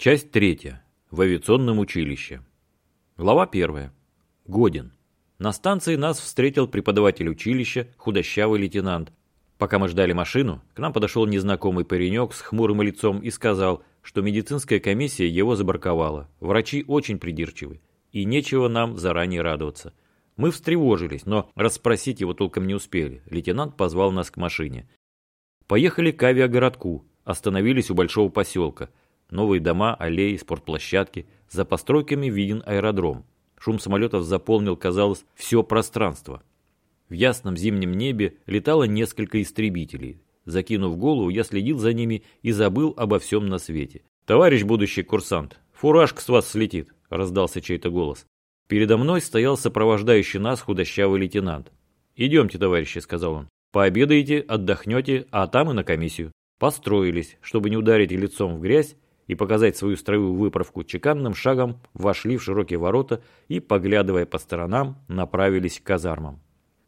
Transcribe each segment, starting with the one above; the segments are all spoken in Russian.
Часть третья. В авиационном училище. Глава первая. Годин. На станции нас встретил преподаватель училища, худощавый лейтенант. Пока мы ждали машину, к нам подошел незнакомый паренек с хмурым лицом и сказал, что медицинская комиссия его забраковала. Врачи очень придирчивы, и нечего нам заранее радоваться. Мы встревожились, но расспросить его толком не успели. Лейтенант позвал нас к машине. Поехали к авиагородку, остановились у большого поселка – Новые дома, аллеи, спортплощадки. За постройками виден аэродром. Шум самолетов заполнил, казалось, все пространство. В ясном зимнем небе летало несколько истребителей. Закинув голову, я следил за ними и забыл обо всем на свете. «Товарищ будущий курсант, фуражка с вас слетит», – раздался чей-то голос. Передо мной стоял сопровождающий нас худощавый лейтенант. «Идемте, товарищи», – сказал он. «Пообедаете, отдохнете, а там и на комиссию». Построились, чтобы не ударить лицом в грязь, и показать свою строевую выправку, чеканным шагом вошли в широкие ворота и, поглядывая по сторонам, направились к казармам.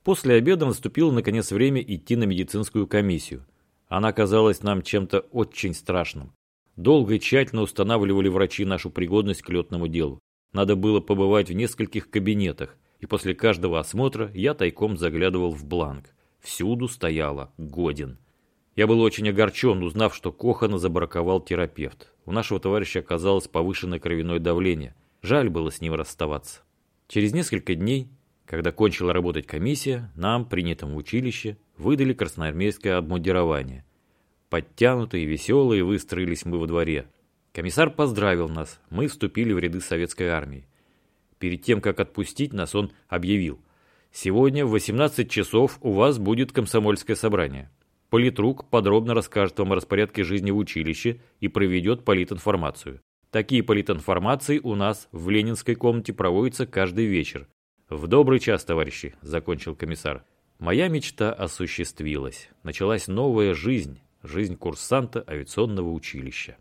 После обеда наступило наконец время идти на медицинскую комиссию. Она казалась нам чем-то очень страшным. Долго и тщательно устанавливали врачи нашу пригодность к летному делу. Надо было побывать в нескольких кабинетах, и после каждого осмотра я тайком заглядывал в бланк. Всюду стояло «Годен». Я был очень огорчен, узнав, что Кохана забраковал терапевт. У нашего товарища оказалось повышенное кровяное давление. Жаль было с ним расставаться. Через несколько дней, когда кончила работать комиссия, нам, принятым в училище, выдали красноармейское обмундирование. Подтянутые веселые выстроились мы во дворе. Комиссар поздравил нас, мы вступили в ряды советской армии. Перед тем, как отпустить нас, он объявил. «Сегодня в 18 часов у вас будет комсомольское собрание». Политрук подробно расскажет вам о распорядке жизни в училище и проведет политинформацию. Такие политинформации у нас в Ленинской комнате проводятся каждый вечер. В добрый час, товарищи, закончил комиссар. Моя мечта осуществилась. Началась новая жизнь, жизнь курсанта авиационного училища.